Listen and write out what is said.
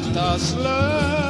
not us love.